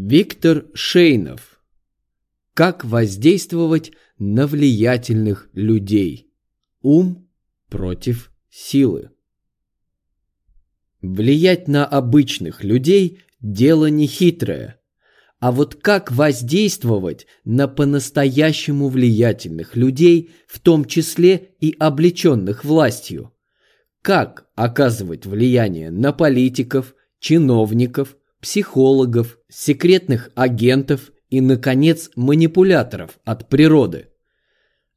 Виктор Шейнов. Как воздействовать на влиятельных людей? Ум против силы. Влиять на обычных людей – дело нехитрое. А вот как воздействовать на по-настоящему влиятельных людей, в том числе и облеченных властью? Как оказывать влияние на политиков, чиновников, психологов, секретных агентов и, наконец, манипуляторов от природы?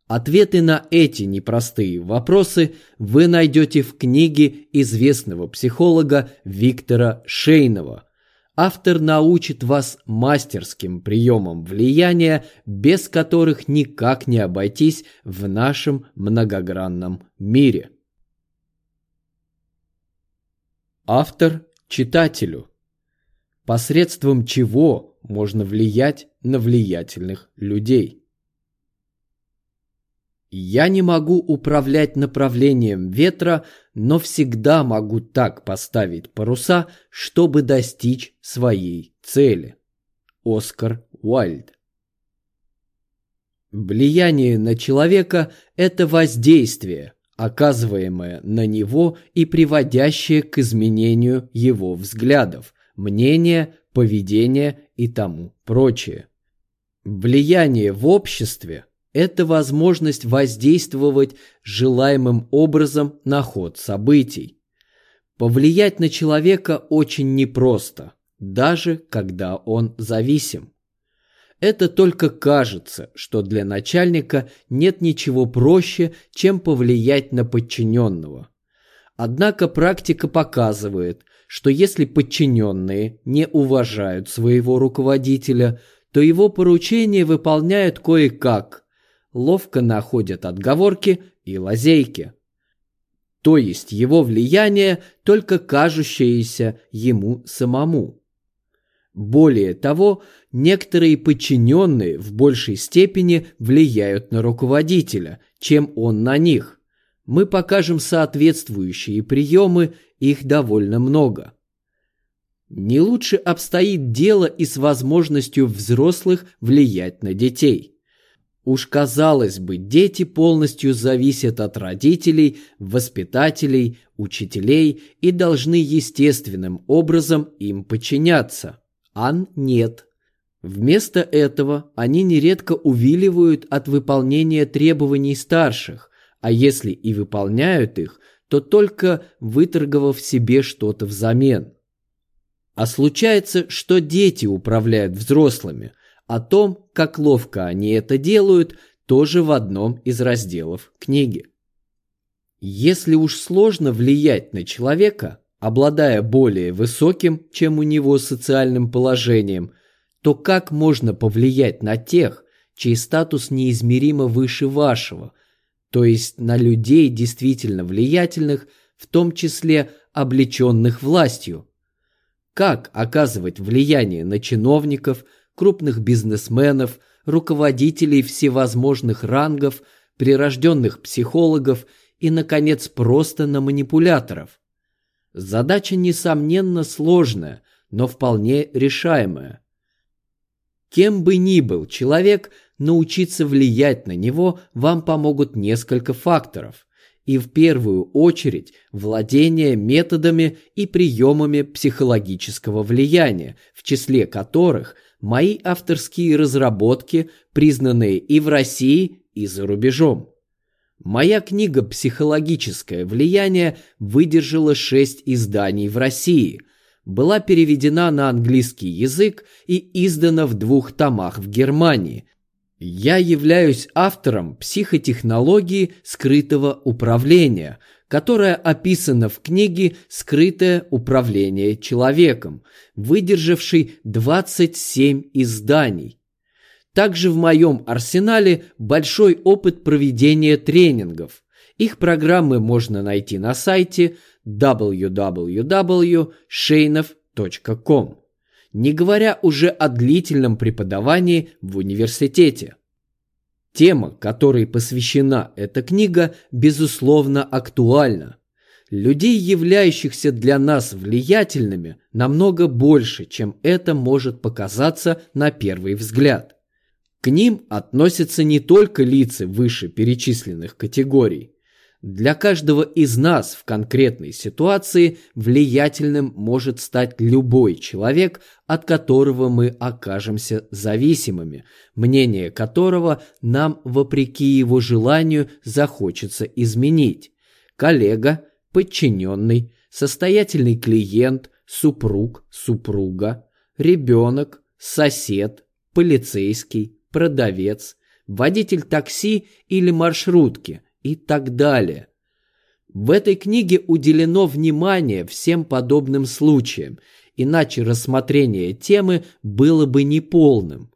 Ответы на эти непростые вопросы вы найдете в книге известного психолога Виктора Шейнова. Автор научит вас мастерским приемам влияния, без которых никак не обойтись в нашем многогранном мире. Автор читателю. Посредством чего можно влиять на влиятельных людей. Я не могу управлять направлением ветра, но всегда могу так поставить паруса, чтобы достичь своей цели. Оскар Уайльд Влияние на человека – это воздействие, оказываемое на него и приводящее к изменению его взглядов, мнения, поведения и тому прочее. Влияние в обществе – это возможность воздействовать желаемым образом на ход событий. Повлиять на человека очень непросто, даже когда он зависим. Это только кажется, что для начальника нет ничего проще, чем повлиять на подчиненного. Однако практика показывает, что если подчиненные не уважают своего руководителя, то его поручения выполняют кое-как, ловко находят отговорки и лазейки. То есть его влияние только кажущееся ему самому. Более того, некоторые подчиненные в большей степени влияют на руководителя, чем он на них. Мы покажем соответствующие приемы, их довольно много. Не лучше обстоит дело и с возможностью взрослых влиять на детей. Уж казалось бы, дети полностью зависят от родителей, воспитателей, учителей и должны естественным образом им подчиняться. Ан нет. Вместо этого они нередко увиливают от выполнения требований старших, а если и выполняют их, то только выторговав себе что-то взамен. А случается, что дети управляют взрослыми – о том, как ловко они это делают, тоже в одном из разделов книги. Если уж сложно влиять на человека, обладая более высоким, чем у него социальным положением, то как можно повлиять на тех, чей статус неизмеримо выше вашего, то есть на людей действительно влиятельных, в том числе облеченных властью? Как оказывать влияние на чиновников – крупных бизнесменов, руководителей всевозможных рангов, прирожденных психологов и, наконец, просто на манипуляторов. Задача, несомненно, сложная, но вполне решаемая. Кем бы ни был человек, научиться влиять на него вам помогут несколько факторов – и в первую очередь владение методами и приемами психологического влияния, в числе которых мои авторские разработки, признанные и в России, и за рубежом. Моя книга «Психологическое влияние» выдержала шесть изданий в России, была переведена на английский язык и издана в двух томах в Германии. Я являюсь автором психотехнологии скрытого управления – которая описана в книге «Скрытое управление человеком», выдержавшей 27 изданий. Также в моем арсенале большой опыт проведения тренингов. Их программы можно найти на сайте www.sheinov.com, не говоря уже о длительном преподавании в университете. Тема, которой посвящена эта книга, безусловно актуальна. Людей, являющихся для нас влиятельными, намного больше, чем это может показаться на первый взгляд. К ним относятся не только лица выше перечисленных категорий. Для каждого из нас в конкретной ситуации влиятельным может стать любой человек, от которого мы окажемся зависимыми, мнение которого нам, вопреки его желанию, захочется изменить. Коллега, подчиненный, состоятельный клиент, супруг, супруга, ребенок, сосед, полицейский, продавец, водитель такси или маршрутки и так далее. В этой книге уделено внимание всем подобным случаям, иначе рассмотрение темы было бы неполным.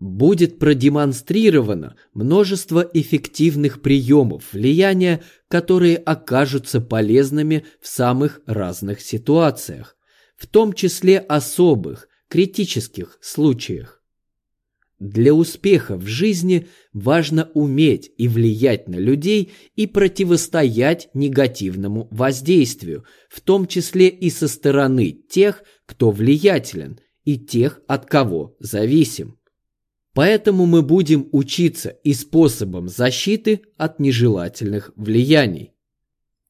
Будет продемонстрировано множество эффективных приемов влияния, которые окажутся полезными в самых разных ситуациях, в том числе особых, критических случаях. Для успеха в жизни важно уметь и влиять на людей и противостоять негативному воздействию, в том числе и со стороны тех, кто влиятелен, и тех, от кого зависим. Поэтому мы будем учиться и способам защиты от нежелательных влияний.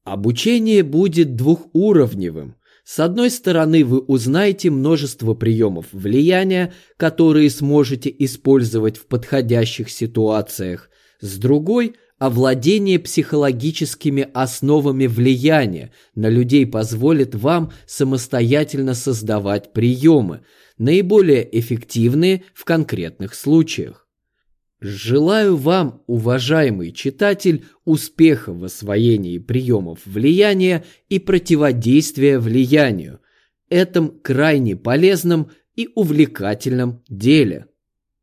Обучение будет двухуровневым – с одной стороны, вы узнаете множество приемов влияния, которые сможете использовать в подходящих ситуациях. С другой – овладение психологическими основами влияния на людей позволит вам самостоятельно создавать приемы, наиболее эффективные в конкретных случаях. Желаю вам, уважаемый читатель, успеха в освоении приемов влияния и противодействия влиянию, этом крайне полезном и увлекательном деле.